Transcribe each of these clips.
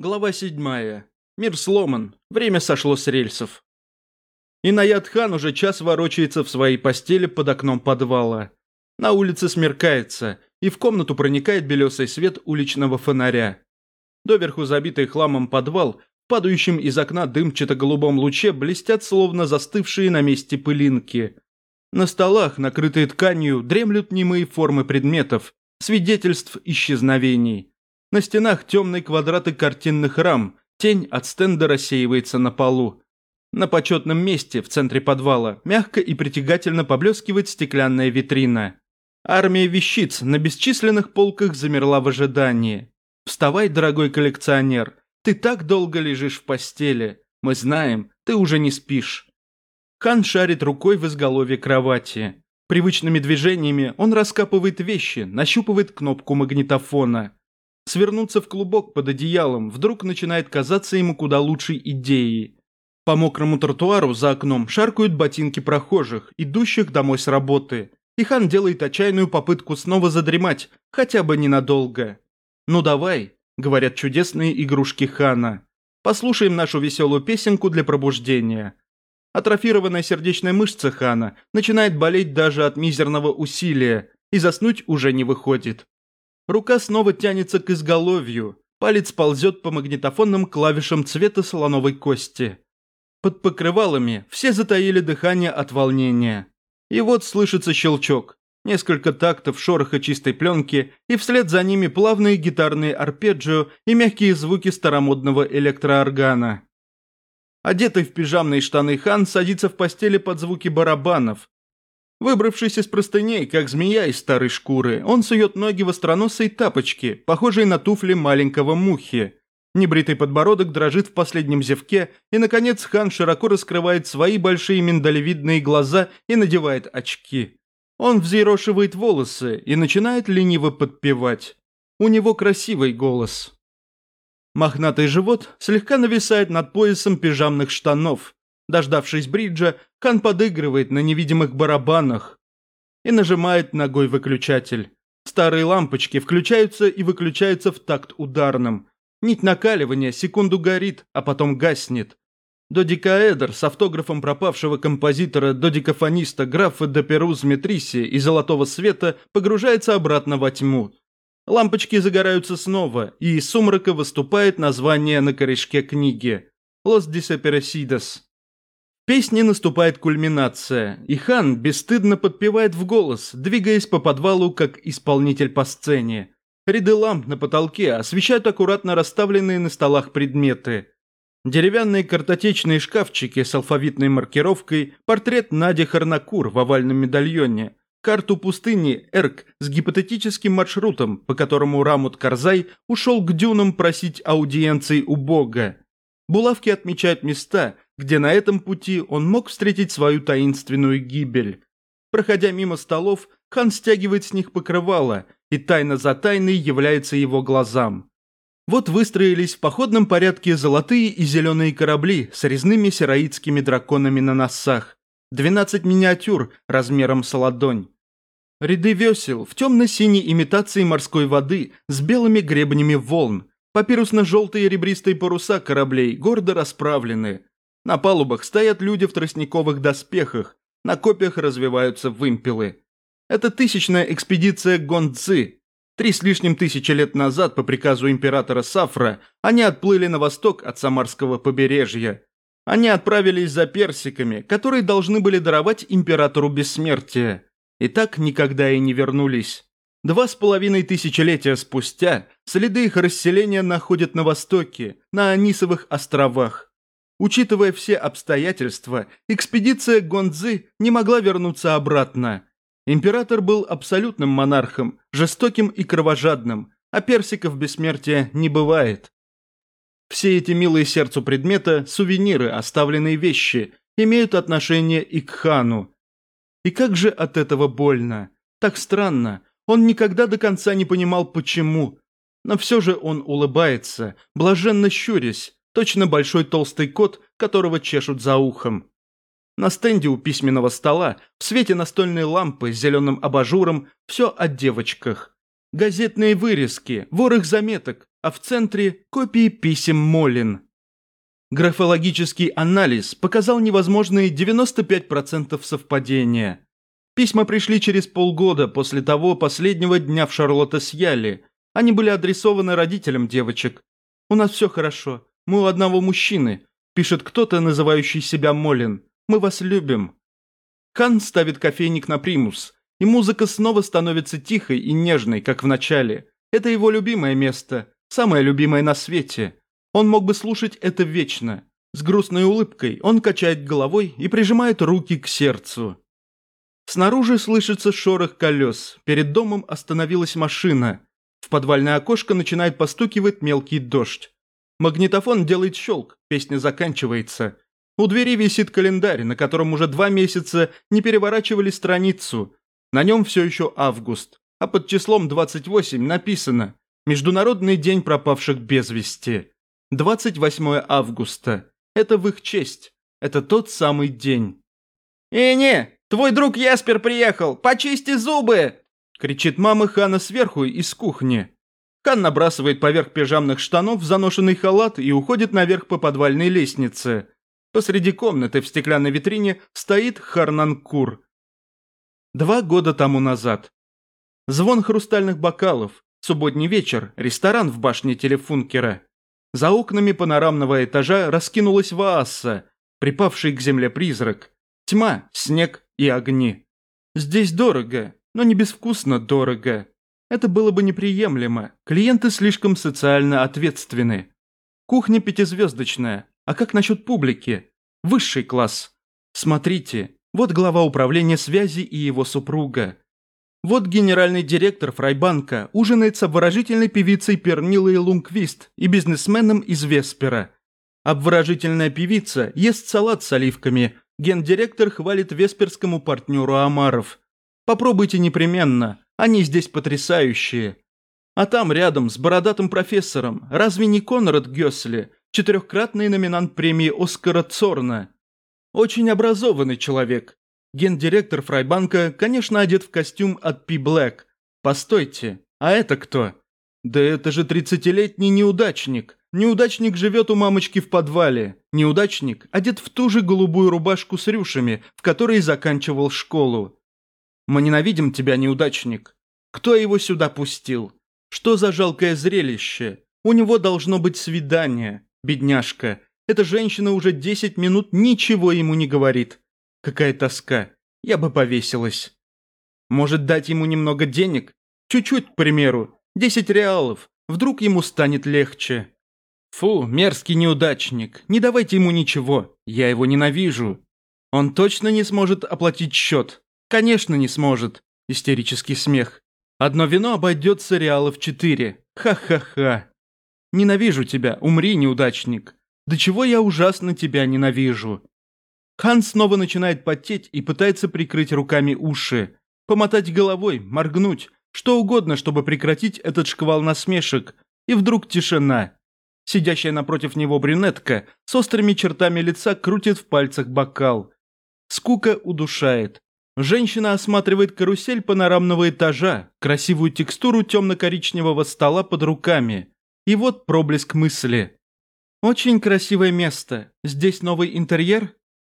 Глава 7. Мир сломан. Время сошло с рельсов. Инаят хан уже час ворочается в своей постели под окном подвала. На улице смеркается, и в комнату проникает белесый свет уличного фонаря. Доверху забитый хламом подвал, падающим из окна дымчато-голубом луче, блестят словно застывшие на месте пылинки. На столах, накрытые тканью, дремлют немые формы предметов, свидетельств исчезновений. На стенах темные квадраты картинных рам, тень от стенда рассеивается на полу. На почетном месте в центре подвала мягко и притягательно поблескивает стеклянная витрина. Армия вещиц на бесчисленных полках замерла в ожидании. Вставай, дорогой коллекционер, ты так долго лежишь в постели. Мы знаем, ты уже не спишь. Хан шарит рукой в изголовье кровати. Привычными движениями он раскапывает вещи, нащупывает кнопку магнитофона – Свернуться в клубок под одеялом вдруг начинает казаться ему куда лучшей идеей. По мокрому тротуару за окном шаркают ботинки прохожих, идущих домой с работы. И хан делает отчаянную попытку снова задремать, хотя бы ненадолго. «Ну давай», — говорят чудесные игрушки хана. «Послушаем нашу веселую песенку для пробуждения». Атрофированная сердечная мышца хана начинает болеть даже от мизерного усилия, и заснуть уже не выходит. Рука снова тянется к изголовью, палец ползет по магнитофонным клавишам цвета слоновой кости. Под покрывалами все затаили дыхание от волнения. И вот слышится щелчок, несколько тактов шороха чистой пленки, и вслед за ними плавные гитарные арпеджио и мягкие звуки старомодного электрооргана. Одетый в пижамные штаны Хан садится в постели под звуки барабанов, Выбравшись из простыней, как змея из старой шкуры, он сует ноги в остроносые тапочки, похожие на туфли маленького мухи. Небритый подбородок дрожит в последнем зевке, и, наконец, хан широко раскрывает свои большие миндалевидные глаза и надевает очки. Он взъерошивает волосы и начинает лениво подпевать. У него красивый голос. Мохнатый живот слегка нависает над поясом пижамных штанов, Дождавшись бриджа, Хан подыгрывает на невидимых барабанах и нажимает ногой выключатель. Старые лампочки включаются и выключаются в такт ударным. Нить накаливания секунду горит, а потом гаснет. Додикаэдр с автографом пропавшего композитора додикафониста графа де Перуз Метриси и Золотого Света погружается обратно во тьму. Лампочки загораются снова, и из сумрака выступает название на корешке книги «Лос Дисапересидас» песне наступает кульминация, и хан бесстыдно подпевает в голос, двигаясь по подвалу как исполнитель по сцене. Ряды ламп на потолке освещают аккуратно расставленные на столах предметы. Деревянные картотечные шкафчики с алфавитной маркировкой, портрет Нади Харнакур в овальном медальоне, карту пустыни Эрк с гипотетическим маршрутом, по которому Рамут Карзай ушел к дюнам просить аудиенции у Бога. Булавки отмечают места, где на этом пути он мог встретить свою таинственную гибель. Проходя мимо столов, хан стягивает с них покрывало, и тайна за тайной является его глазам. Вот выстроились в походном порядке золотые и зеленые корабли с резными сераидскими драконами на носах. 12 миниатюр размером с ладонь. Ряды весел в темно-синей имитации морской воды с белыми гребнями волн. Папирусно-желтые ребристые паруса кораблей гордо расправлены. На палубах стоят люди в тростниковых доспехах, на копьях развиваются вымпелы. Это тысячная экспедиция Гондзы. Три с лишним тысячи лет назад по приказу императора Сафра они отплыли на восток от Самарского побережья. Они отправились за персиками, которые должны были даровать императору бессмертие. И так никогда и не вернулись. Два с половиной тысячелетия спустя следы их расселения находят на востоке, на Анисовых островах. Учитывая все обстоятельства, экспедиция Гонзы не могла вернуться обратно. Император был абсолютным монархом, жестоким и кровожадным, а персиков бессмертия не бывает. Все эти милые сердцу предмета, сувениры, оставленные вещи, имеют отношение и к хану. И как же от этого больно. Так странно. Он никогда до конца не понимал, почему. Но все же он улыбается, блаженно щурясь, Точно большой толстый кот, которого чешут за ухом. На стенде у письменного стола, в свете настольной лампы с зеленым абажуром, все о девочках. Газетные вырезки, ворох заметок, а в центре – копии писем Молин. Графологический анализ показал невозможные 95% совпадения. Письма пришли через полгода после того последнего дня в Шарлотта-Сьяле. Они были адресованы родителям девочек. «У нас все хорошо. Мы у одного мужчины», – пишет кто-то, называющий себя Молин. «Мы вас любим». Хан ставит кофейник на примус, и музыка снова становится тихой и нежной, как в начале. Это его любимое место, самое любимое на свете. Он мог бы слушать это вечно. С грустной улыбкой он качает головой и прижимает руки к сердцу. Снаружи слышится шорох колес. Перед домом остановилась машина. В подвальное окошко начинает постукивать мелкий дождь. Магнитофон делает щелк, песня заканчивается. У двери висит календарь, на котором уже два месяца не переворачивали страницу. На нем все еще август, а под числом 28 написано «Международный день пропавших без вести». 28 августа. Это в их честь. Это тот самый день. «Эй, не, твой друг Яспер приехал! Почисти зубы!» кричит мама Хана сверху из кухни. Хан набрасывает поверх пижамных штанов заношенный халат и уходит наверх по подвальной лестнице. Посреди комнаты в стеклянной витрине стоит Харнанкур. Два года тому назад. Звон хрустальных бокалов, субботний вечер, ресторан в башне Телефункера. За окнами панорамного этажа раскинулась Ваасса, припавший к земле призрак. Тьма, снег и огни. Здесь дорого, но не безвкусно дорого. Это было бы неприемлемо. Клиенты слишком социально ответственны. Кухня пятизвездочная. А как насчет публики? Высший класс. Смотрите, вот глава управления связи и его супруга. Вот генеральный директор Фрайбанка ужинает с обворожительной певицей Пернилой Лунгвист и бизнесменом из Веспера. Обворожительная певица ест салат с оливками, гендиректор хвалит весперскому партнеру Амаров. Попробуйте непременно, они здесь потрясающие. А там рядом с бородатым профессором, разве не Конрад Гёсли, четырехкратный номинант премии Оскара Цорна? Очень образованный человек, Гендиректор Фрайбанка, конечно, одет в костюм от Пи Блэк. Постойте, а это кто? Да это же тридцатилетний неудачник. Неудачник живет у мамочки в подвале. Неудачник одет в ту же голубую рубашку с рюшами, в которой заканчивал школу. Мы ненавидим тебя, неудачник. Кто его сюда пустил? Что за жалкое зрелище? У него должно быть свидание. Бедняжка. Эта женщина уже 10 минут ничего ему не говорит. Какая тоска. Я бы повесилась. Может дать ему немного денег? Чуть-чуть, к примеру. Десять реалов. Вдруг ему станет легче. Фу, мерзкий неудачник. Не давайте ему ничего. Я его ненавижу. Он точно не сможет оплатить счет. Конечно, не сможет. Истерический смех. Одно вино обойдется реалов четыре. Ха-ха-ха. Ненавижу тебя, умри, неудачник. До чего я ужасно тебя ненавижу. Хан снова начинает потеть и пытается прикрыть руками уши, помотать головой, моргнуть, что угодно, чтобы прекратить этот шквал насмешек. И вдруг тишина. Сидящая напротив него брюнетка с острыми чертами лица крутит в пальцах бокал. Скука удушает. Женщина осматривает карусель панорамного этажа, красивую текстуру темно-коричневого стола под руками. И вот проблеск мысли. «Очень красивое место. Здесь новый интерьер?»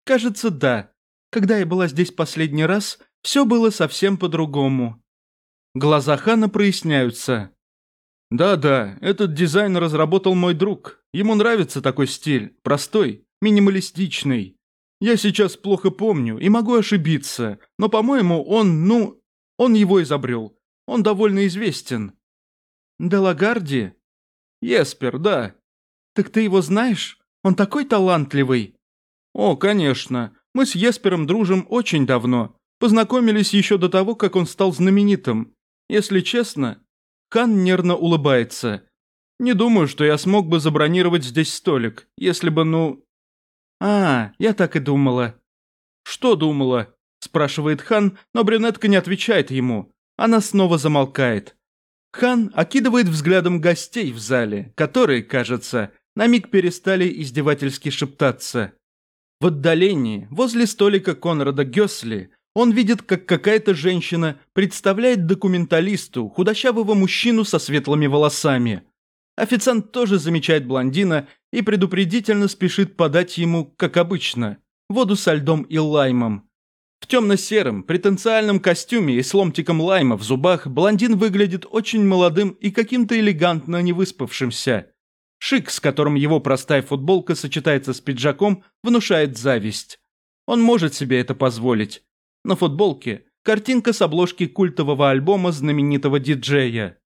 Кажется, да. Когда я была здесь последний раз, все было совсем по-другому. Глаза Хана проясняются. Да-да, этот дизайн разработал мой друг. Ему нравится такой стиль, простой, минималистичный. Я сейчас плохо помню и могу ошибиться, но, по-моему, он, ну, он его изобрел. Он довольно известен. Делагарди? Еспер, да. Так ты его знаешь? Он такой талантливый. «О, конечно. Мы с Еспером дружим очень давно. Познакомились еще до того, как он стал знаменитым. Если честно...» Хан нервно улыбается. «Не думаю, что я смог бы забронировать здесь столик, если бы, ну...» «А, я так и думала». «Что думала?» – спрашивает Хан, но брюнетка не отвечает ему. Она снова замолкает. Хан окидывает взглядом гостей в зале, которые, кажется, на миг перестали издевательски шептаться. В отдалении, возле столика Конрада Гёсли, он видит, как какая-то женщина представляет документалисту худощавого мужчину со светлыми волосами. Официант тоже замечает блондина и предупредительно спешит подать ему, как обычно, воду со льдом и лаймом. В темно-сером, претенциальном костюме и с ломтиком лайма в зубах блондин выглядит очень молодым и каким-то элегантно невыспавшимся. Шик, с которым его простая футболка сочетается с пиджаком, внушает зависть. Он может себе это позволить. На футболке картинка с обложки культового альбома знаменитого диджея.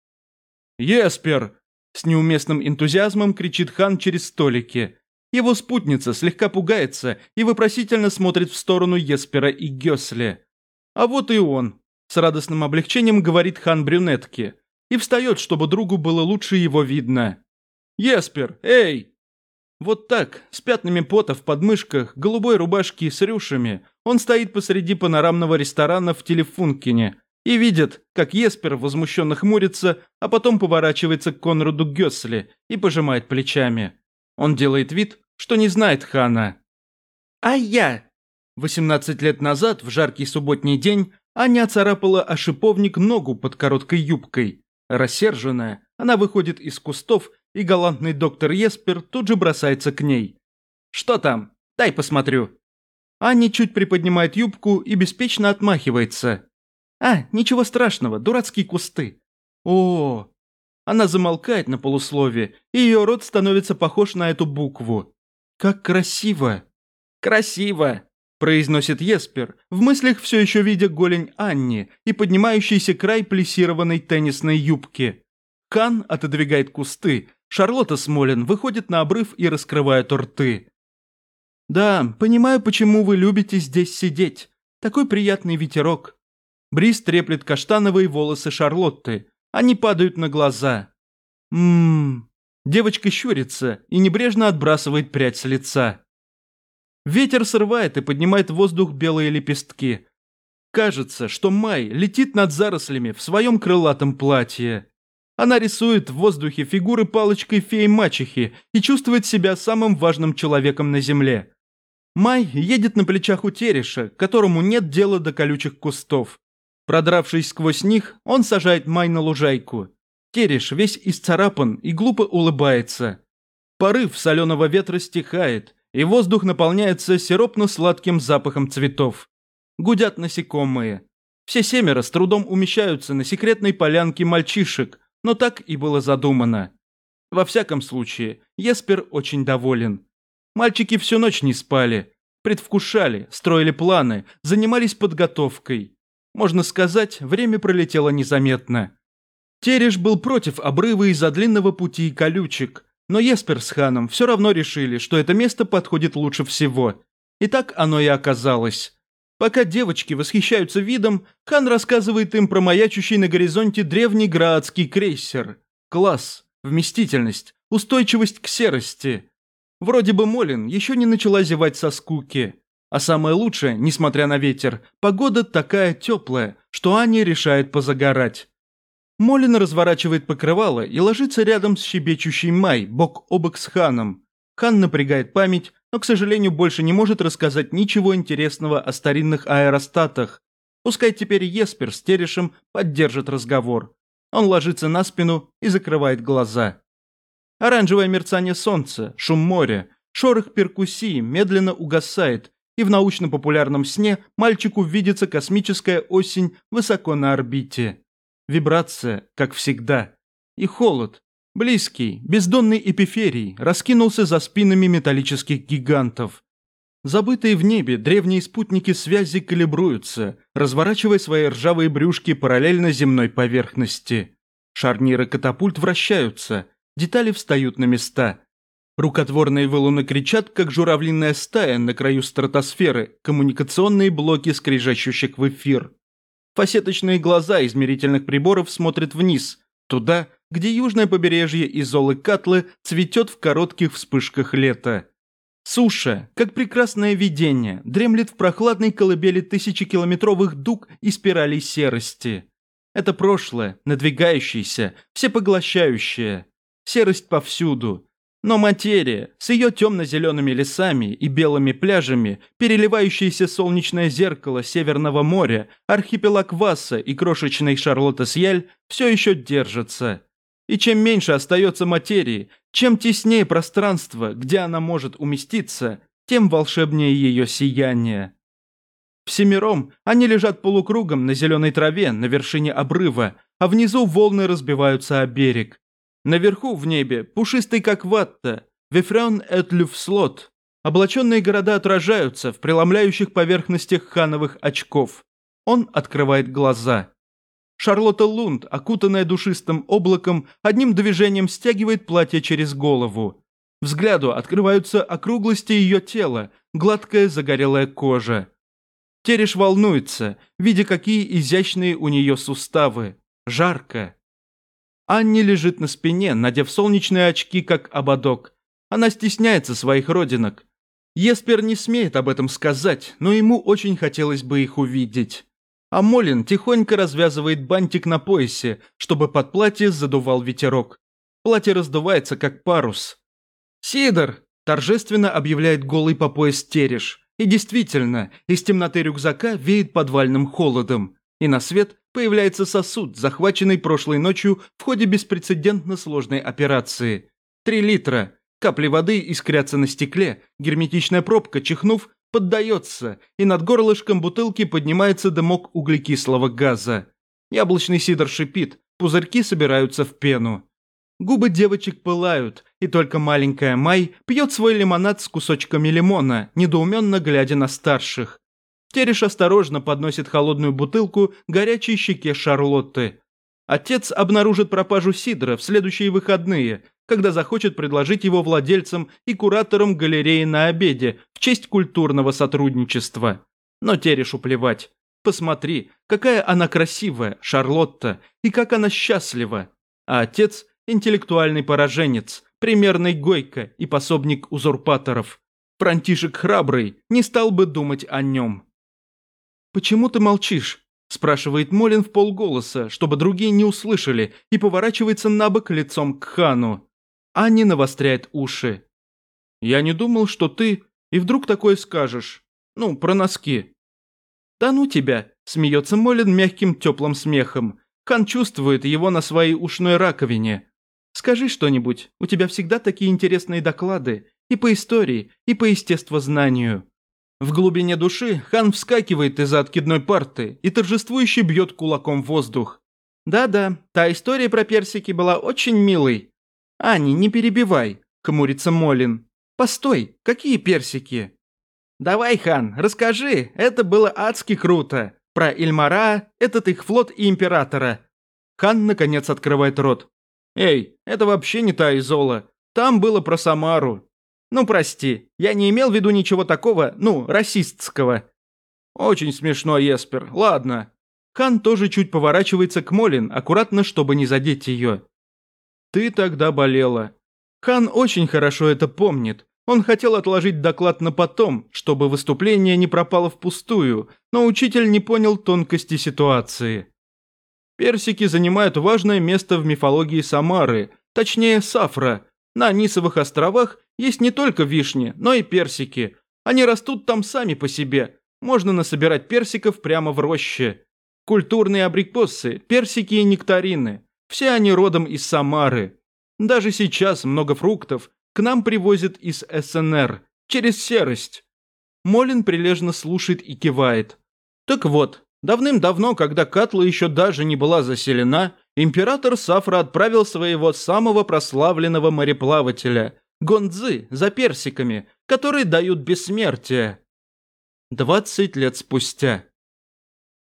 «Еспер!» – с неуместным энтузиазмом кричит Хан через столики. Его спутница слегка пугается и вопросительно смотрит в сторону Еспера и Гёсли. А вот и он. С радостным облегчением говорит Хан брюнетке. И встает, чтобы другу было лучше его видно. «Еспер, эй!» Вот так, с пятнами пота в подмышках, голубой рубашке с рюшами, он стоит посреди панорамного ресторана в Телефункине и видит, как Еспер возмущенно хмурится, а потом поворачивается к Конраду Гёсли и пожимает плечами. Он делает вид, что не знает Хана. А я! 18 лет назад, в жаркий субботний день, Аня царапала о шиповник ногу под короткой юбкой. Рассерженная, она выходит из кустов, и галантный доктор Еспер тут же бросается к ней. «Что там? Дай посмотрю». Аня чуть приподнимает юбку и беспечно отмахивается. «А, ничего страшного, дурацкие кусты». О, Она замолкает на полуслове, и ее рот становится похож на эту букву. «Как красиво!» «Красиво!» – произносит Еспер, в мыслях все еще видя голень Анни и поднимающийся край плессированной теннисной юбки. Кан отодвигает кусты, Шарлотта Смолин выходит на обрыв и раскрывает рты. «Да, понимаю, почему вы любите здесь сидеть. Такой приятный ветерок». Бриз треплет каштановые волосы Шарлотты. Они падают на глаза. Ммм, Девочка щурится и небрежно отбрасывает прядь с лица. Ветер срывает и поднимает в воздух белые лепестки. Кажется, что Май летит над зарослями в своем крылатом платье. Она рисует в воздухе фигуры палочкой феи-мачехи и чувствует себя самым важным человеком на земле. Май едет на плечах у Тереша, которому нет дела до колючих кустов. Продравшись сквозь них, он сажает Май на лужайку. Тереш весь исцарапан и глупо улыбается. Порыв соленого ветра стихает, и воздух наполняется сиропно-сладким запахом цветов. Гудят насекомые. Все семеро с трудом умещаются на секретной полянке мальчишек, но так и было задумано. Во всяком случае, Еспер очень доволен. Мальчики всю ночь не спали, предвкушали, строили планы, занимались подготовкой. Можно сказать, время пролетело незаметно. Тереш был против обрыва из-за длинного пути и колючек, но Еспер с Ханом все равно решили, что это место подходит лучше всего. И так оно и оказалось. Пока девочки восхищаются видом, Хан рассказывает им про маячущий на горизонте древний граадский крейсер. Класс, вместительность, устойчивость к серости. Вроде бы Молин еще не начала зевать со скуки. А самое лучшее, несмотря на ветер, погода такая теплая, что Аня решает позагорать. Молин разворачивает покрывало и ложится рядом с щебечущей Май, бок о бок с Ханом. Хан напрягает память, но, к сожалению, больше не может рассказать ничего интересного о старинных аэростатах. Пускай теперь Еспер с Терешем поддержит разговор. Он ложится на спину и закрывает глаза. Оранжевое мерцание солнца, шум моря, шорох перкуссии медленно угасает, и в научно-популярном сне мальчику видится космическая осень высоко на орбите. Вибрация, как всегда. И холод. Близкий, бездонный эпиферий раскинулся за спинами металлических гигантов. Забытые в небе древние спутники связи калибруются, разворачивая свои ржавые брюшки параллельно земной поверхности. Шарниры катапульт вращаются, детали встают на места. Рукотворные валуны кричат, как журавлиная стая на краю стратосферы, коммуникационные блоки скрежещущих в эфир. Фасеточные глаза измерительных приборов смотрят вниз, туда, где южное побережье Изолы Катлы цветет в коротких вспышках лета. Суша, как прекрасное видение, дремлет в прохладной колыбели тысячекилометровых дуг и спиралей серости. Это прошлое, надвигающееся, всепоглощающее. Серость повсюду, но материя, с ее темно-зелеными лесами и белыми пляжами, переливающееся солнечное зеркало Северного моря, архипелаг Васса и крошечный Шарлотта Сьяль все еще держатся. И чем меньше остается материи, чем теснее пространство, где она может уместиться, тем волшебнее ее сияние. Всемиром они лежат полукругом на зеленой траве на вершине обрыва, а внизу волны разбиваются о берег. Наверху в небе, пушистый как ватта, Вифрен эт люфслот. Облаченные города отражаются в преломляющих поверхностях хановых очков. Он открывает глаза. Шарлотта Лунд, окутанная душистым облаком, одним движением стягивает платье через голову. Взгляду открываются округлости ее тела, гладкая загорелая кожа. Тереш волнуется, видя, какие изящные у нее суставы. Жарко. Анни лежит на спине, надев солнечные очки, как ободок. Она стесняется своих родинок. Еспер не смеет об этом сказать, но ему очень хотелось бы их увидеть. А Молин тихонько развязывает бантик на поясе, чтобы под платье задувал ветерок. Платье раздувается, как парус. «Сидор!» – торжественно объявляет голый по пояс Тереш. И действительно, из темноты рюкзака веет подвальным холодом, и на свет появляется сосуд, захваченный прошлой ночью в ходе беспрецедентно сложной операции. Три литра. Капли воды искрятся на стекле, герметичная пробка, чихнув, поддается, и над горлышком бутылки поднимается дымок углекислого газа. Яблочный сидр шипит, пузырьки собираются в пену. Губы девочек пылают, и только маленькая Май пьет свой лимонад с кусочками лимона, недоуменно глядя на старших. Тереш осторожно подносит холодную бутылку горячей щеке Шарлотты. Отец обнаружит пропажу Сидора в следующие выходные, когда захочет предложить его владельцам и кураторам галереи на обеде в честь культурного сотрудничества. Но Терешу плевать. Посмотри, какая она красивая, Шарлотта, и как она счастлива. А отец интеллектуальный пораженец, примерный Гойко и пособник узурпаторов. Франтишек храбрый не стал бы думать о нем. «Почему ты молчишь?» – спрашивает Молин в полголоса, чтобы другие не услышали, и поворачивается на бок лицом к хану. Анни навостряет уши. «Я не думал, что ты и вдруг такое скажешь. Ну, про носки». «Да ну тебя!» – смеется Молин мягким теплым смехом. Хан чувствует его на своей ушной раковине. Скажи что-нибудь, у тебя всегда такие интересные доклады, и по истории, и по естествознанию». В глубине души хан вскакивает из-за откидной парты и торжествующе бьет кулаком в воздух. «Да-да, та история про персики была очень милой». «Ани, не перебивай», — хмурится Молин. «Постой, какие персики?» «Давай, хан, расскажи, это было адски круто. Про Ильмара, этот их флот и императора». Хан, наконец, открывает рот. «Эй, это вообще не та Изола. Там было про Самару». «Ну, прости, я не имел в виду ничего такого, ну, расистского». «Очень смешно, Еспер. Ладно». Хан тоже чуть поворачивается к Молин, аккуратно, чтобы не задеть ее. «Ты тогда болела». Хан очень хорошо это помнит. Он хотел отложить доклад на потом, чтобы выступление не пропало впустую, но учитель не понял тонкости ситуации. Персики занимают важное место в мифологии Самары, точнее Сафра. На Нисовых островах есть не только вишни, но и персики. Они растут там сами по себе. Можно насобирать персиков прямо в роще. Культурные абрикосы, персики и нектарины. Все они родом из Самары. Даже сейчас много фруктов к нам привозят из СНР, через серость. Молин прилежно слушает и кивает. Так вот, Давным-давно, когда Катла еще даже не была заселена, император Сафра отправил своего самого прославленного мореплавателя, Гондзы, за персиками, которые дают бессмертие. 20 лет спустя.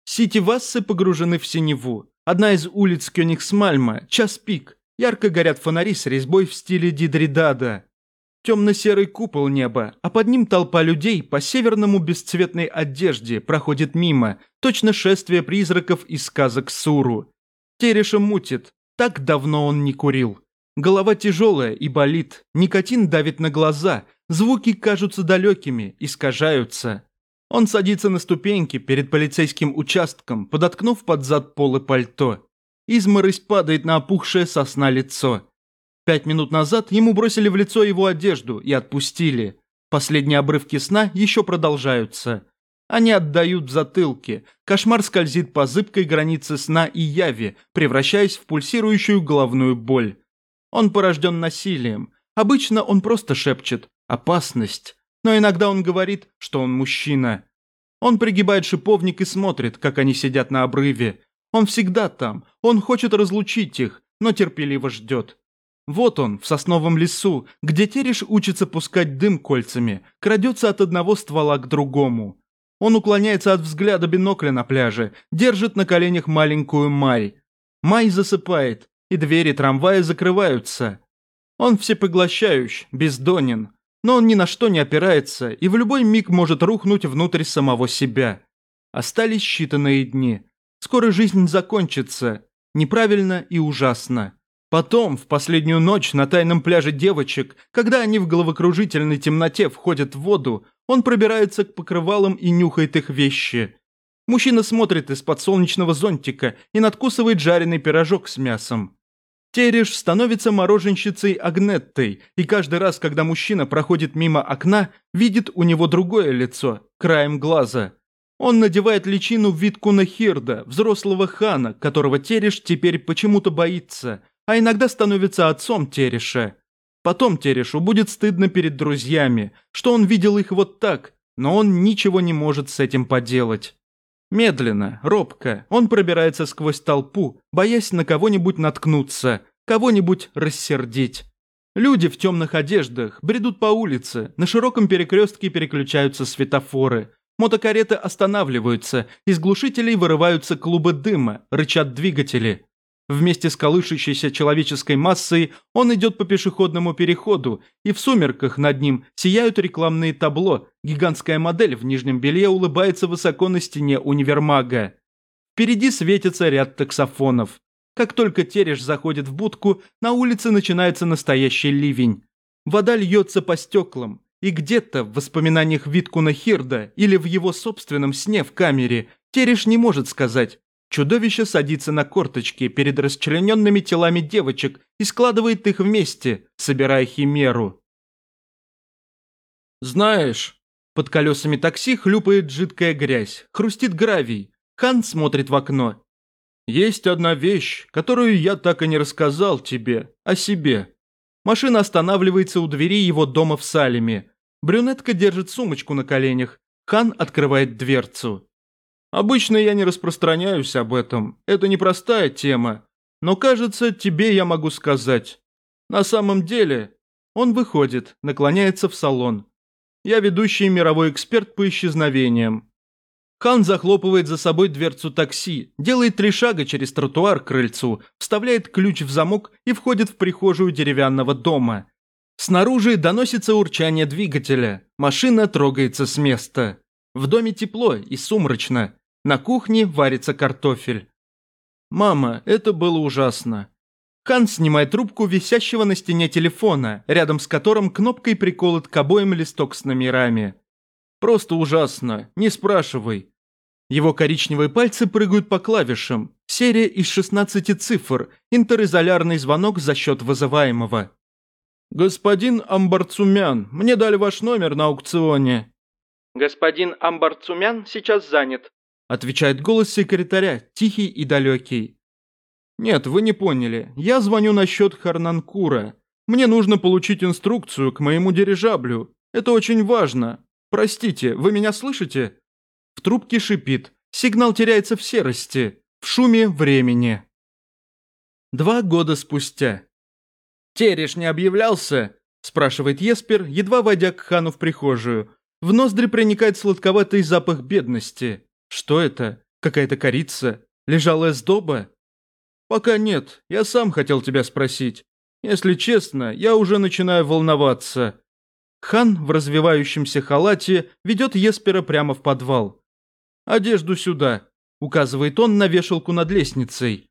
Сити-вассы погружены в синеву. Одна из улиц Кёнигсмальма, час пик. Ярко горят фонари с резьбой в стиле Дидридада темно-серый купол неба, а под ним толпа людей по северному бесцветной одежде проходит мимо, точно шествие призраков из сказок Суру. Тереша мутит, так давно он не курил. Голова тяжелая и болит, никотин давит на глаза, звуки кажутся далекими, искажаются. Он садится на ступеньки перед полицейским участком, подоткнув под зад полы пальто. Изморозь падает на опухшее сосна лицо. Пять минут назад ему бросили в лицо его одежду и отпустили. Последние обрывки сна еще продолжаются. Они отдают затылки. Кошмар скользит по зыбкой границе сна и яви, превращаясь в пульсирующую головную боль. Он порожден насилием. Обычно он просто шепчет «опасность». Но иногда он говорит, что он мужчина. Он пригибает шиповник и смотрит, как они сидят на обрыве. Он всегда там. Он хочет разлучить их, но терпеливо ждет. Вот он, в сосновом лесу, где тереш учится пускать дым кольцами, крадется от одного ствола к другому. Он уклоняется от взгляда бинокля на пляже, держит на коленях маленькую Май. Май засыпает, и двери трамвая закрываются. Он всепоглощающий, бездонен, но он ни на что не опирается и в любой миг может рухнуть внутрь самого себя. Остались считанные дни. Скоро жизнь закончится. Неправильно и ужасно. Потом, в последнюю ночь на тайном пляже девочек, когда они в головокружительной темноте входят в воду, он пробирается к покрывалам и нюхает их вещи. Мужчина смотрит из-под солнечного зонтика и надкусывает жареный пирожок с мясом. Тереш становится мороженщицей Агнеттой, и каждый раз, когда мужчина проходит мимо окна, видит у него другое лицо, краем глаза. Он надевает личину Виткуна Хирда, взрослого хана, которого Тереш теперь почему-то боится, а иногда становится отцом Тереша. Потом Терешу будет стыдно перед друзьями, что он видел их вот так, но он ничего не может с этим поделать. Медленно, робко, он пробирается сквозь толпу, боясь на кого-нибудь наткнуться, кого-нибудь рассердить. Люди в темных одеждах бредут по улице, на широком перекрестке переключаются светофоры. Мотокареты останавливаются, из глушителей вырываются клубы дыма, рычат двигатели. Вместе с колышущейся человеческой массой он идет по пешеходному переходу, и в сумерках над ним сияют рекламные табло, гигантская модель в нижнем белье улыбается высоко на стене универмага. Впереди светится ряд таксофонов. Как только Тереш заходит в будку, на улице начинается настоящий ливень. Вода льется по стеклам, и где-то в воспоминаниях Виткуна Хирда или в его собственном сне в камере Тереш не может сказать, Чудовище садится на корточки перед расчлененными телами девочек и складывает их вместе, собирая химеру. «Знаешь...» Под колесами такси хлюпает жидкая грязь, хрустит гравий. Хан смотрит в окно. «Есть одна вещь, которую я так и не рассказал тебе, о себе». Машина останавливается у двери его дома в Салеме. Брюнетка держит сумочку на коленях. Хан открывает дверцу. Обычно я не распространяюсь об этом, это непростая тема, но кажется, тебе я могу сказать. На самом деле, он выходит, наклоняется в салон. Я ведущий мировой эксперт по исчезновениям. Хан захлопывает за собой дверцу такси, делает три шага через тротуар к крыльцу, вставляет ключ в замок и входит в прихожую деревянного дома. Снаружи доносится урчание двигателя. Машина трогается с места. В доме тепло и сумрачно. На кухне варится картофель. «Мама, это было ужасно». Хан снимает трубку висящего на стене телефона, рядом с которым кнопкой приколот к обоим листок с номерами. «Просто ужасно, не спрашивай». Его коричневые пальцы прыгают по клавишам. Серия из 16 цифр, интеризолярный звонок за счет вызываемого. «Господин Амбарцумян, мне дали ваш номер на аукционе». «Господин Амбарцумян сейчас занят. Отвечает голос секретаря, тихий и далекий. «Нет, вы не поняли. Я звоню насчет Харнанкура. Мне нужно получить инструкцию к моему дирижаблю. Это очень важно. Простите, вы меня слышите?» В трубке шипит. Сигнал теряется в серости, в шуме времени. Два года спустя. «Тереш не объявлялся?» – спрашивает Еспер, едва войдя к хану в прихожую. В ноздри проникает сладковатый запах бедности. Что это? Какая-то корица? Лежалая сдоба? Пока нет, я сам хотел тебя спросить. Если честно, я уже начинаю волноваться. Хан в развивающемся халате ведет Еспера прямо в подвал. «Одежду сюда», – указывает он на вешалку над лестницей.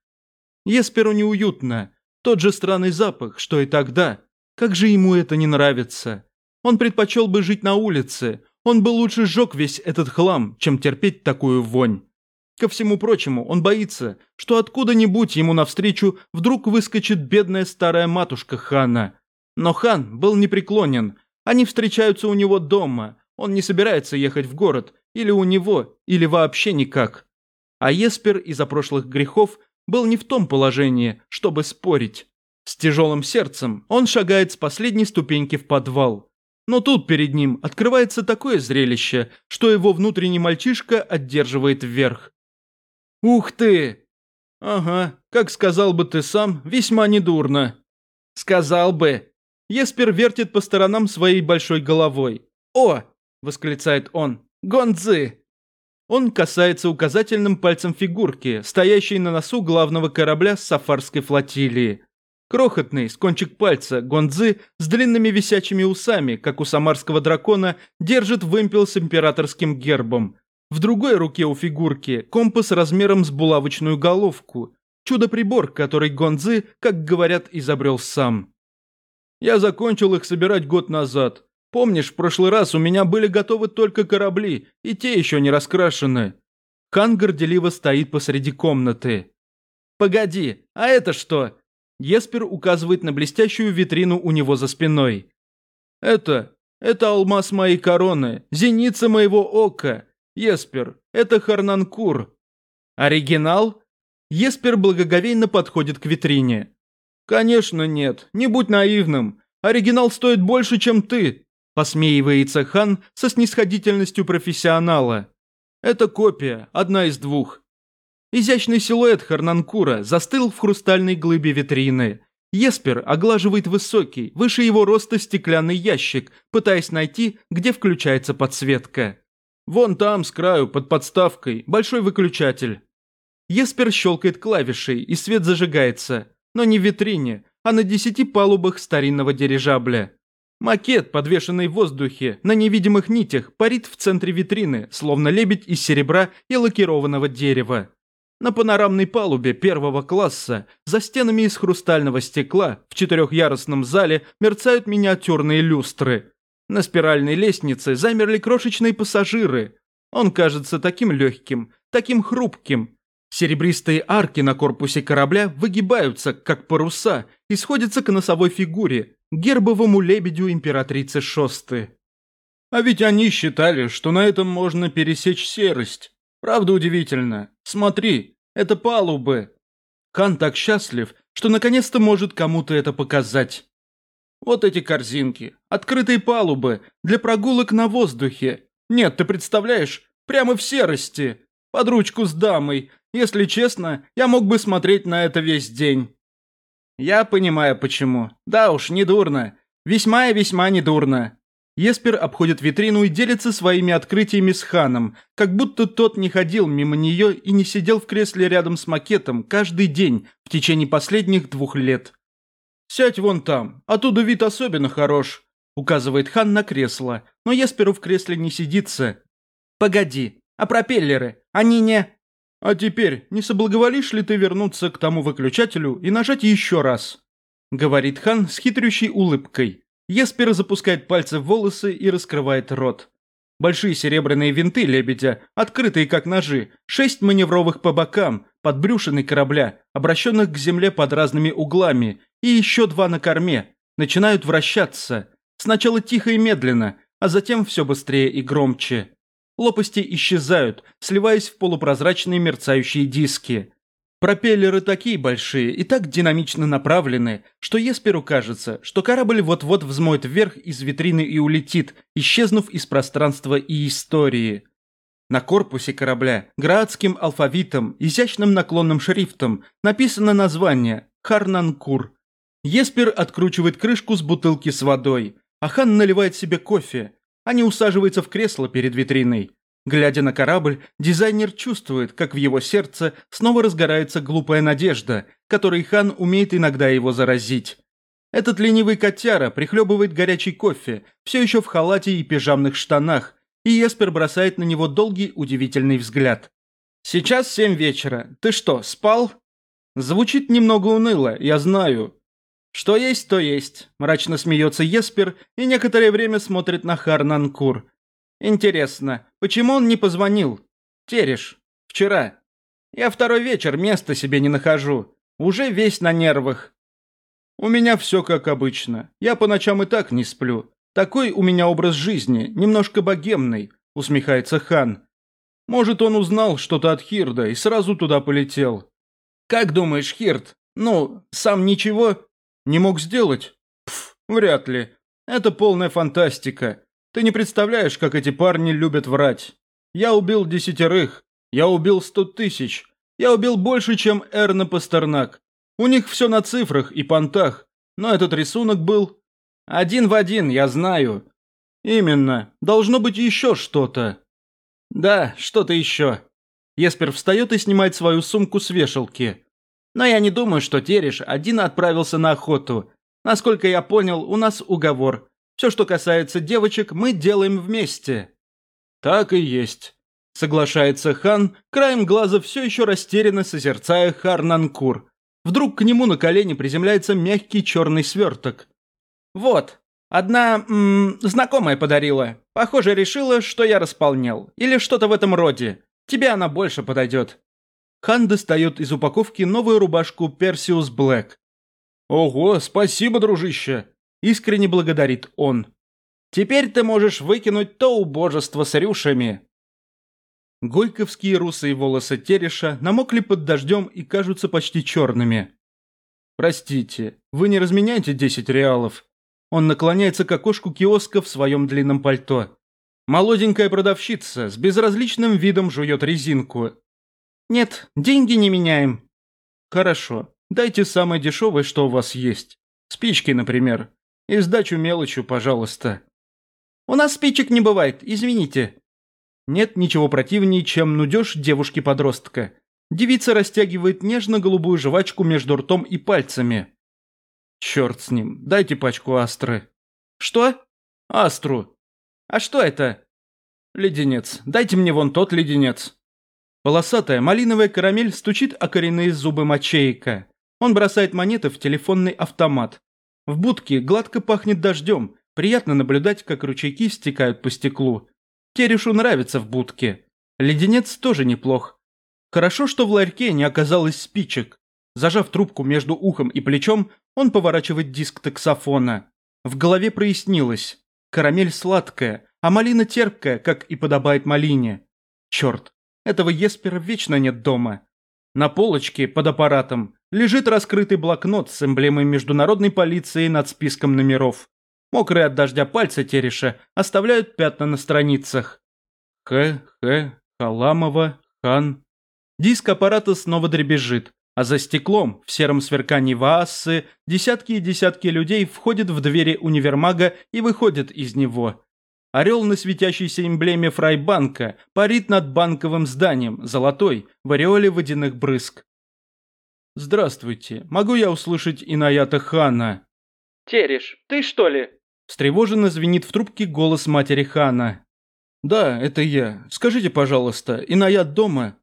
Есперу неуютно. Тот же странный запах, что и тогда. Как же ему это не нравится? Он предпочел бы жить на улице, он бы лучше сжег весь этот хлам, чем терпеть такую вонь. Ко всему прочему, он боится, что откуда-нибудь ему навстречу вдруг выскочит бедная старая матушка Хана. Но Хан был непреклонен. Они встречаются у него дома. Он не собирается ехать в город. Или у него, или вообще никак. А Еспер из-за прошлых грехов был не в том положении, чтобы спорить. С тяжелым сердцем он шагает с последней ступеньки в подвал. Но тут перед ним открывается такое зрелище, что его внутренний мальчишка отдерживает вверх. «Ух ты!» «Ага, как сказал бы ты сам, весьма недурно». «Сказал бы». Еспер вертит по сторонам своей большой головой. «О!» – восклицает он. «Гонзы!» Он касается указательным пальцем фигурки, стоящей на носу главного корабля сафарской флотилии. Крохотный, с кончик пальца, Гонзы с длинными висячими усами, как у самарского дракона, держит вымпел с императорским гербом. В другой руке у фигурки компас размером с булавочную головку. Чудо-прибор, который Гонзы, как говорят, изобрел сам. Я закончил их собирать год назад. Помнишь, в прошлый раз у меня были готовы только корабли, и те еще не раскрашены. Хан горделиво стоит посреди комнаты. «Погоди, а это что?» Еспер указывает на блестящую витрину у него за спиной. «Это... это алмаз моей короны, зеница моего ока. Еспер, это Харнанкур». «Оригинал?» Еспер благоговейно подходит к витрине. «Конечно нет, не будь наивным. Оригинал стоит больше, чем ты», посмеивается Хан со снисходительностью профессионала. «Это копия, одна из двух. Изящный силуэт Харнанкура застыл в хрустальной глыбе витрины. Еспер оглаживает высокий, выше его роста стеклянный ящик, пытаясь найти, где включается подсветка. Вон там, с краю, под подставкой, большой выключатель. Еспер щелкает клавишей, и свет зажигается, но не в витрине, а на десяти палубах старинного дирижабля. Макет, подвешенный в воздухе, на невидимых нитях, парит в центре витрины, словно лебедь из серебра и лакированного дерева. На панорамной палубе первого класса, за стенами из хрустального стекла, в четырехъярусном зале мерцают миниатюрные люстры. На спиральной лестнице замерли крошечные пассажиры. Он кажется таким легким, таким хрупким. Серебристые арки на корпусе корабля выгибаются, как паруса, и сходятся к носовой фигуре, гербовому лебедю императрицы Шосты. А ведь они считали, что на этом можно пересечь серость. Правда удивительно. Смотри, это палубы. Хан так счастлив, что наконец-то может кому-то это показать. Вот эти корзинки, открытые палубы, для прогулок на воздухе. Нет, ты представляешь, прямо в серости. Под ручку с дамой. Если честно, я мог бы смотреть на это весь день. Я понимаю, почему. Да уж, недурно. Весьма и весьма недурно. Еспер обходит витрину и делится своими открытиями с Ханом, как будто тот не ходил мимо нее и не сидел в кресле рядом с макетом каждый день в течение последних двух лет. «Сядь вон там, оттуда вид особенно хорош», – указывает Хан на кресло, но Есперу в кресле не сидится. «Погоди, а пропеллеры, они не...» «А теперь не соблаговолишь ли ты вернуться к тому выключателю и нажать еще раз?» – говорит Хан с хитрющей улыбкой. Еспер запускает пальцы в волосы и раскрывает рот. Большие серебряные винты лебедя, открытые как ножи, шесть маневровых по бокам, под брюшиной корабля, обращенных к земле под разными углами, и еще два на корме, начинают вращаться. Сначала тихо и медленно, а затем все быстрее и громче. Лопасти исчезают, сливаясь в полупрозрачные мерцающие диски. Пропеллеры такие большие и так динамично направлены, что Есперу кажется, что корабль вот-вот взмоет вверх из витрины и улетит, исчезнув из пространства и истории. На корпусе корабля градским алфавитом, изящным наклонным шрифтом написано название «Харнанкур». Еспер откручивает крышку с бутылки с водой, а Хан наливает себе кофе. Они усаживаются в кресло перед витриной. Глядя на корабль, дизайнер чувствует, как в его сердце снова разгорается глупая надежда, которой хан умеет иногда его заразить. Этот ленивый котяра прихлебывает горячий кофе, все еще в халате и пижамных штанах, и Еспер бросает на него долгий удивительный взгляд. «Сейчас семь вечера. Ты что, спал?» Звучит немного уныло, я знаю. «Что есть, то есть», – мрачно смеется Еспер и некоторое время смотрит на Харнанкур – Интересно, почему он не позвонил? Тереш. Вчера. Я второй вечер места себе не нахожу. Уже весь на нервах. У меня все как обычно. Я по ночам и так не сплю. Такой у меня образ жизни, немножко богемный, усмехается Хан. Может, он узнал что-то от Хирда и сразу туда полетел. Как думаешь, Хирд, ну, сам ничего не мог сделать? Пф, вряд ли. Это полная фантастика. Ты не представляешь, как эти парни любят врать. Я убил десятерых. Я убил сто тысяч. Я убил больше, чем Эрна Пастернак. У них все на цифрах и понтах. Но этот рисунок был... Один в один, я знаю. Именно. Должно быть еще что-то. Да, что-то еще. Еспер встает и снимает свою сумку с вешалки. Но я не думаю, что Тереш один отправился на охоту. Насколько я понял, у нас уговор. Все, что касается девочек, мы делаем вместе. Так и есть. Соглашается хан, краем глаза все еще растерянно созерцая Харнанкур. Вдруг к нему на колени приземляется мягкий черный сверток. Вот, одна м -м, знакомая подарила. Похоже, решила, что я располнел. Или что-то в этом роде. Тебе она больше подойдет. Хан достает из упаковки новую рубашку Персиус Блэк. «Ого, спасибо, дружище!» – искренне благодарит он. «Теперь ты можешь выкинуть то убожество с рюшами!» Гойковские русые волосы Тереша намокли под дождем и кажутся почти черными. «Простите, вы не разменяете 10 реалов?» Он наклоняется к окошку киоска в своем длинном пальто. Молоденькая продавщица с безразличным видом жует резинку. «Нет, деньги не меняем». «Хорошо, дайте самое дешевое, что у вас есть. Спички, например. И сдачу мелочью, пожалуйста». «У нас спичек не бывает, извините». Нет ничего противнее, чем нудеж девушки-подростка. Девица растягивает нежно-голубую жвачку между ртом и пальцами. Черт с ним, дайте пачку астры. Что? Астру. А что это? Леденец. Дайте мне вон тот леденец. Полосатая малиновая карамель стучит о коренные зубы мочейка. Он бросает монеты в телефонный автомат. В будке гладко пахнет дождем. Приятно наблюдать, как ручейки стекают по стеклу. Терешу нравится в будке. Леденец тоже неплох. Хорошо, что в ларьке не оказалось спичек. Зажав трубку между ухом и плечом, он поворачивает диск таксофона. В голове прояснилось. Карамель сладкая, а малина терпкая, как и подобает малине. Черт, этого Еспера вечно нет дома. На полочке под аппаратом лежит раскрытый блокнот с эмблемой международной полиции над списком номеров. Мокрые от дождя пальцы Тереша оставляют пятна на страницах. Х, Х, Халамова, Хан. Диск аппарата снова дребезжит, а за стеклом, в сером сверкании ваассы, десятки и десятки людей входят в двери универмага и выходят из него. Орел на светящейся эмблеме Фрайбанка парит над банковым зданием, золотой, в ореоле водяных брызг. «Здравствуйте. Могу я услышать Инаята Хана?» «Тереш, ты что ли?» Встревоженно звенит в трубке голос матери Хана. «Да, это я. Скажите, пожалуйста, Инаят дома?»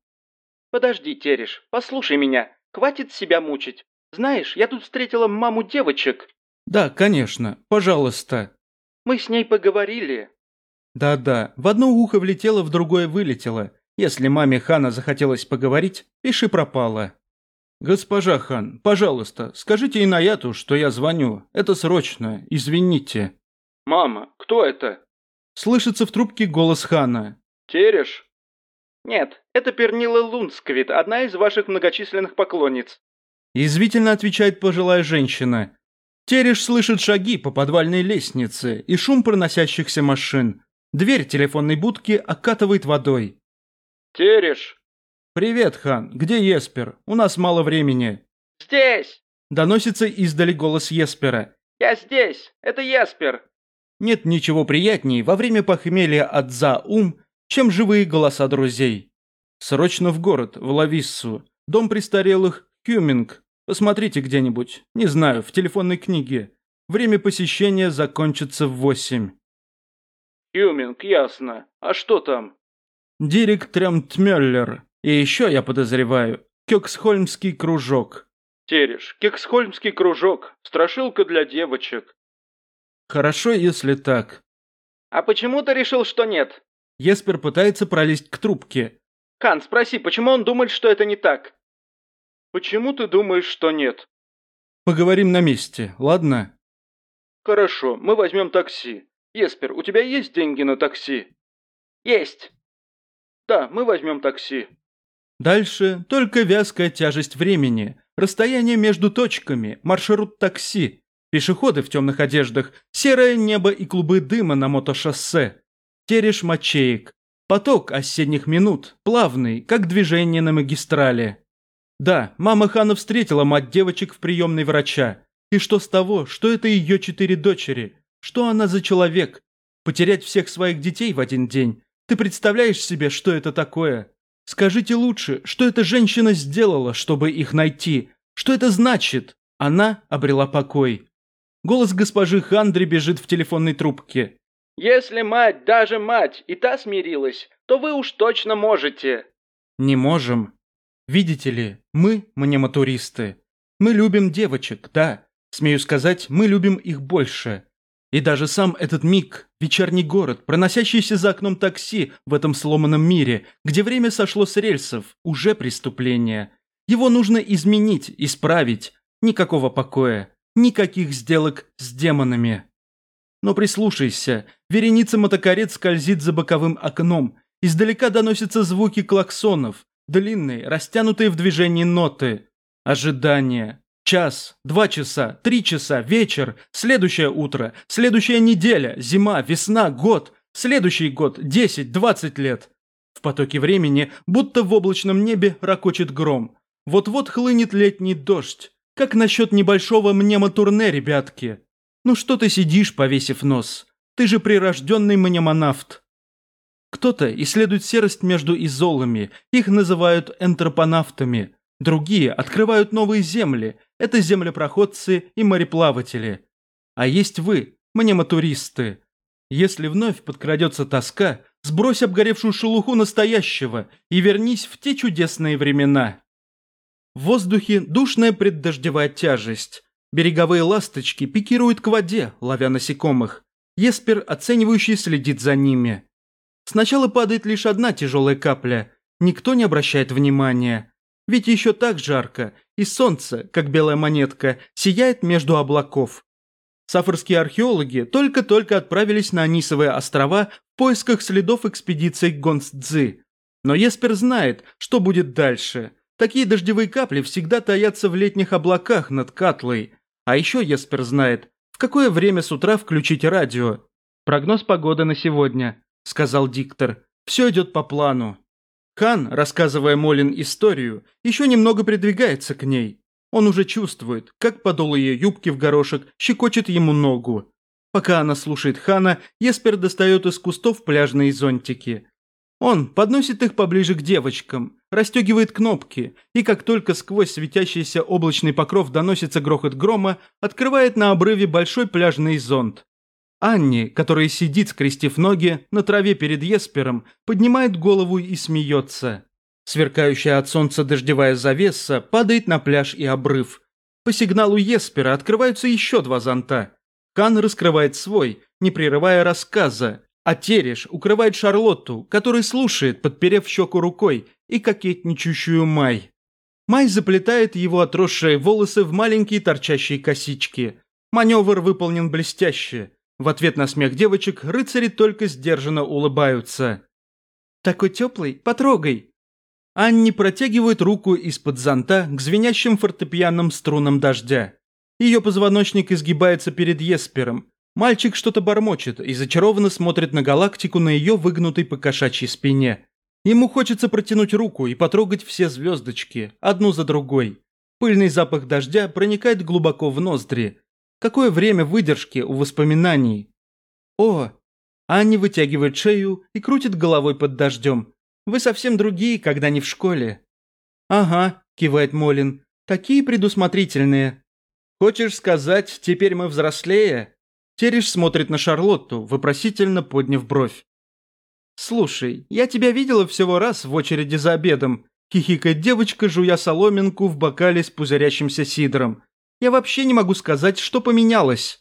«Подожди, Тереш, послушай меня. Хватит себя мучить. Знаешь, я тут встретила маму девочек». «Да, конечно. Пожалуйста». «Мы с ней поговорили. Да-да, в одно ухо влетело, в другое вылетело. Если маме Хана захотелось поговорить, пиши пропало. «Госпожа Хан, пожалуйста, скажите Инаяту, что я звоню. Это срочно, извините». «Мама, кто это?» Слышится в трубке голос Хана. «Тереш?» «Нет, это Пернила Лунсквит, одна из ваших многочисленных поклонниц». Язвительно отвечает пожилая женщина. Тереш слышит шаги по подвальной лестнице и шум проносящихся машин. Дверь телефонной будки окатывает водой. «Тереш!» «Привет, Хан. Где Еспер? У нас мало времени». «Здесь!» Доносится издали голос Еспера. «Я здесь! Это Еспер!» Нет ничего приятнее во время похмелья от за-ум, чем живые голоса друзей. Срочно в город, в Лависсу. Дом престарелых Хюминг. Посмотрите где-нибудь. Не знаю, в телефонной книге. Время посещения закончится в восемь. Юминг, ясно. А что там? Дирик Тремтмеллер. И еще, я подозреваю, Кёксхольмский кружок. Тереш, Кёксхольмский кружок. Страшилка для девочек. Хорошо, если так. А почему ты решил, что нет? Еспер пытается пролезть к трубке. Хан, спроси, почему он думает, что это не так? Почему ты думаешь, что нет? Поговорим на месте, ладно? Хорошо, мы возьмем такси. Еспер, у тебя есть деньги на такси? Есть. Да, мы возьмем такси. Дальше только вязкая тяжесть времени, расстояние между точками, маршрут такси, пешеходы в темных одеждах, серое небо и клубы дыма на мотошоссе, тереш мочеек, поток осенних минут, плавный, как движение на магистрали. Да, мама Хана встретила мать девочек в приемной врача. И что с того, что это ее четыре дочери? Что она за человек? Потерять всех своих детей в один день? Ты представляешь себе, что это такое? Скажите лучше, что эта женщина сделала, чтобы их найти? Что это значит? Она обрела покой. Голос госпожи Хандри бежит в телефонной трубке. Если мать, даже мать, и та смирилась, то вы уж точно можете. Не можем. Видите ли, мы мнематуристы. Мы любим девочек, да. Смею сказать, мы любим их больше. И даже сам этот миг, вечерний город, проносящийся за окном такси в этом сломанном мире, где время сошло с рельсов, уже преступление. Его нужно изменить, исправить. Никакого покоя, никаких сделок с демонами. Но прислушайся, вереница мотокарет скользит за боковым окном. Издалека доносятся звуки клаксонов, длинные, растянутые в движении ноты. Ожидание, Час, два часа, три часа, вечер, следующее утро, следующая неделя, зима, весна, год, следующий год, десять, двадцать лет. В потоке времени, будто в облачном небе, ракочет гром. Вот-вот хлынет летний дождь. Как насчет небольшого мнемотурне, ребятки? Ну что ты сидишь, повесив нос? Ты же прирожденный мнемонавт. Кто-то исследует серость между изолами, их называют энтропонавтами. Другие открывают новые земли, это землепроходцы и мореплаватели. А есть вы, мнемотуристы. Если вновь подкрадется тоска, сбрось обгоревшую шелуху настоящего и вернись в те чудесные времена. В воздухе душная преддождевая тяжесть. Береговые ласточки пикируют к воде, ловя насекомых. Еспер, оценивающий, следит за ними. Сначала падает лишь одна тяжелая капля. Никто не обращает внимания. Ведь еще так жарко, и солнце, как белая монетка, сияет между облаков. Сафорские археологи только-только отправились на Анисовые острова в поисках следов экспедиции Гонсцзы. Но Еспер знает, что будет дальше. Такие дождевые капли всегда таятся в летних облаках над Катлой. А еще Еспер знает, в какое время с утра включить радио. «Прогноз погоды на сегодня», – сказал диктор. «Все идет по плану». Хан, рассказывая Молин историю, еще немного придвигается к ней. Он уже чувствует, как подол ее юбки в горошек щекочет ему ногу. Пока она слушает Хана, Еспер достает из кустов пляжные зонтики. Он подносит их поближе к девочкам, расстегивает кнопки, и как только сквозь светящийся облачный покров доносится грохот грома, открывает на обрыве большой пляжный зонт. Анни, которая сидит, скрестив ноги, на траве перед Еспером, поднимает голову и смеется. Сверкающая от солнца дождевая завеса падает на пляж и обрыв. По сигналу Еспера открываются еще два зонта. Кан раскрывает свой, не прерывая рассказа, а Тереш укрывает Шарлотту, который слушает, подперев щеку рукой, и кокетничающую Май. Май заплетает его отросшие волосы в маленькие торчащие косички. Маневр выполнен блестяще. В ответ на смех девочек рыцари только сдержанно улыбаются. «Такой теплый, потрогай!» Анни протягивает руку из-под зонта к звенящим фортепианным струнам дождя. Ее позвоночник изгибается перед Еспером. Мальчик что-то бормочет и зачарованно смотрит на галактику на ее выгнутой по кошачьей спине. Ему хочется протянуть руку и потрогать все звездочки, одну за другой. Пыльный запах дождя проникает глубоко в ноздри, Какое время выдержки у воспоминаний? О! Анни вытягивает шею и крутит головой под дождем. Вы совсем другие, когда не в школе. Ага, кивает Молин. Такие предусмотрительные. Хочешь сказать, теперь мы взрослее? Тереш смотрит на Шарлотту, вопросительно подняв бровь. «Слушай, я тебя видела всего раз в очереди за обедом», хихикает девочка, жуя соломинку в бокале с пузырящимся сидром. Я вообще не могу сказать, что поменялось».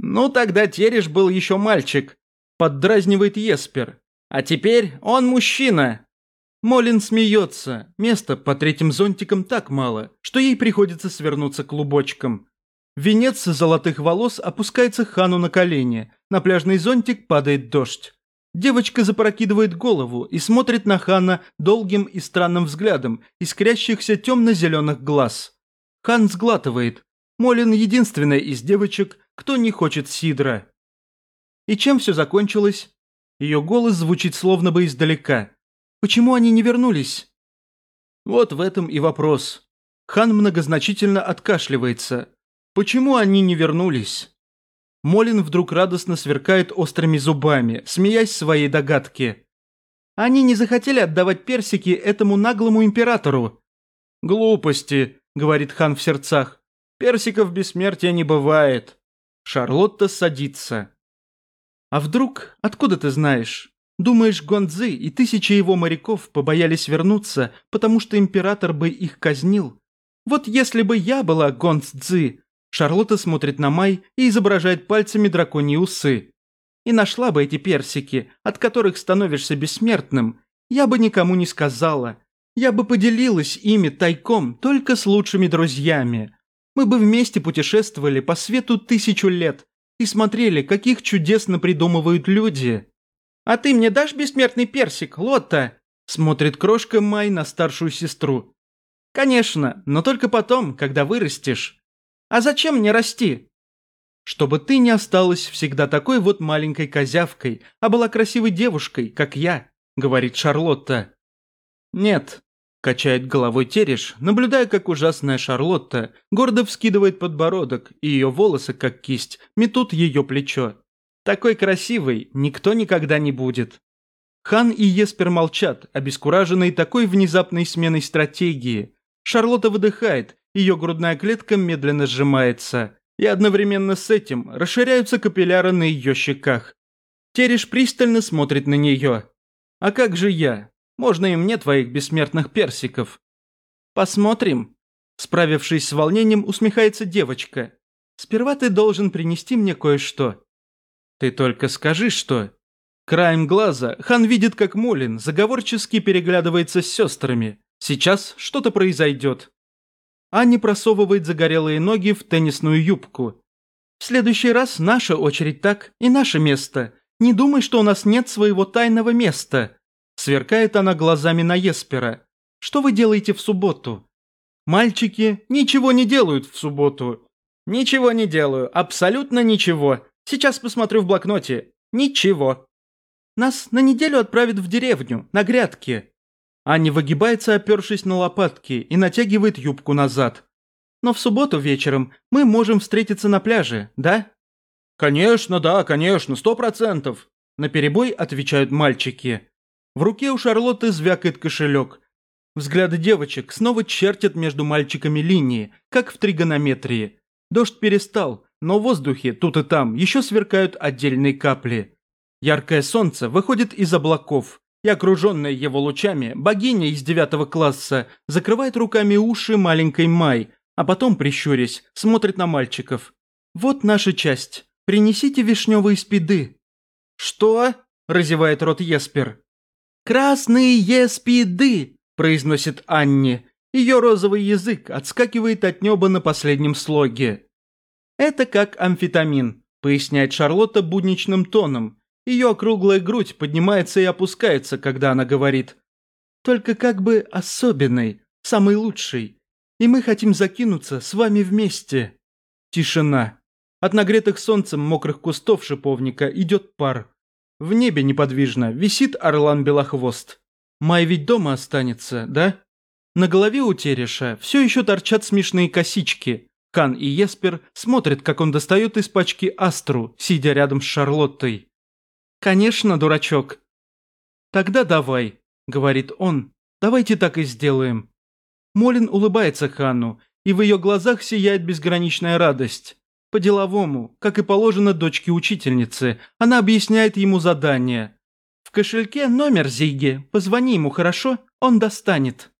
«Ну, тогда Тереш был еще мальчик», – поддразнивает Еспер. «А теперь он мужчина». Молин смеется. Места по третьим зонтикам так мало, что ей приходится свернуться клубочком. Венец золотых волос опускается Хану на колени. На пляжный зонтик падает дождь. Девочка запрокидывает голову и смотрит на Хана долгим и странным взглядом искрящихся темно-зеленых глаз. Хан сглатывает. Молин единственная из девочек, кто не хочет сидра. И чем все закончилось? Ее голос звучит словно бы издалека. Почему они не вернулись? Вот в этом и вопрос. Хан многозначительно откашливается. Почему они не вернулись? Молин вдруг радостно сверкает острыми зубами, смеясь своей догадке. Они не захотели отдавать персики этому наглому императору. «Глупости», — говорит хан в сердцах. «Персиков бессмертия не бывает». Шарлотта садится. «А вдруг, откуда ты знаешь? Думаешь, Гонзы и тысячи его моряков побоялись вернуться, потому что император бы их казнил? Вот если бы я была Гонцзы, Шарлотта смотрит на Май и изображает пальцами драконьи усы. И нашла бы эти персики, от которых становишься бессмертным, я бы никому не сказала. Я бы поделилась ими тайком только с лучшими друзьями. Мы бы вместе путешествовали по свету тысячу лет и смотрели, каких чудесно придумывают люди. «А ты мне дашь бессмертный персик, Лотта?» Смотрит крошка Май на старшую сестру. «Конечно, но только потом, когда вырастешь». А зачем мне расти? Чтобы ты не осталась всегда такой вот маленькой козявкой, а была красивой девушкой, как я, говорит Шарлотта. Нет, качает головой Тереш, наблюдая, как ужасная Шарлотта гордо вскидывает подбородок, и ее волосы, как кисть, метут ее плечо. Такой красивой никто никогда не будет. Хан и Еспер молчат, обескураженные такой внезапной сменой стратегии. Шарлотта выдыхает ее грудная клетка медленно сжимается, и одновременно с этим расширяются капилляры на ее щеках. Тереш пристально смотрит на нее. «А как же я? Можно и мне твоих бессмертных персиков?» «Посмотрим». Справившись с волнением, усмехается девочка. «Сперва ты должен принести мне кое-что». «Ты только скажи, что...» Краем глаза Хан видит, как Молин заговорчески переглядывается с сестрами. Сейчас что-то произойдет. Анни просовывает загорелые ноги в теннисную юбку. «В следующий раз наша очередь так и наше место. Не думай, что у нас нет своего тайного места». Сверкает она глазами на Еспера. «Что вы делаете в субботу?» «Мальчики ничего не делают в субботу». «Ничего не делаю, абсолютно ничего. Сейчас посмотрю в блокноте. Ничего». «Нас на неделю отправят в деревню, на грядки. Аня выгибается, опершись на лопатки, и натягивает юбку назад. «Но в субботу вечером мы можем встретиться на пляже, да?» «Конечно, да, конечно, сто процентов!» Наперебой отвечают мальчики. В руке у Шарлотты звякает кошелек. Взгляды девочек снова чертят между мальчиками линии, как в тригонометрии. Дождь перестал, но в воздухе тут и там еще сверкают отдельные капли. Яркое солнце выходит из облаков, и окруженная его лучами, богиня из девятого класса закрывает руками уши маленькой Май, а потом, прищурясь, смотрит на мальчиков. «Вот наша часть. Принесите вишневые спиды». «Что?» – разевает рот Еспер. «Красные спиды!» – произносит Анни. Ее розовый язык отскакивает от неба на последнем слоге. «Это как амфетамин», – поясняет Шарлотта будничным тоном, ее округлая грудь поднимается и опускается, когда она говорит. Только как бы особенный, самый лучший. И мы хотим закинуться с вами вместе. Тишина. От нагретых солнцем мокрых кустов шиповника идет пар. В небе неподвижно висит орлан белохвост. Май ведь дома останется, да? На голове у Тереша все еще торчат смешные косички. Кан и Еспер смотрят, как он достает из пачки астру, сидя рядом с Шарлоттой. «Конечно, дурачок». «Тогда давай», — говорит он, — «давайте так и сделаем». Молин улыбается Хану, и в ее глазах сияет безграничная радость. По-деловому, как и положено дочке учительницы, она объясняет ему задание. «В кошельке номер Зиги, позвони ему, хорошо? Он достанет».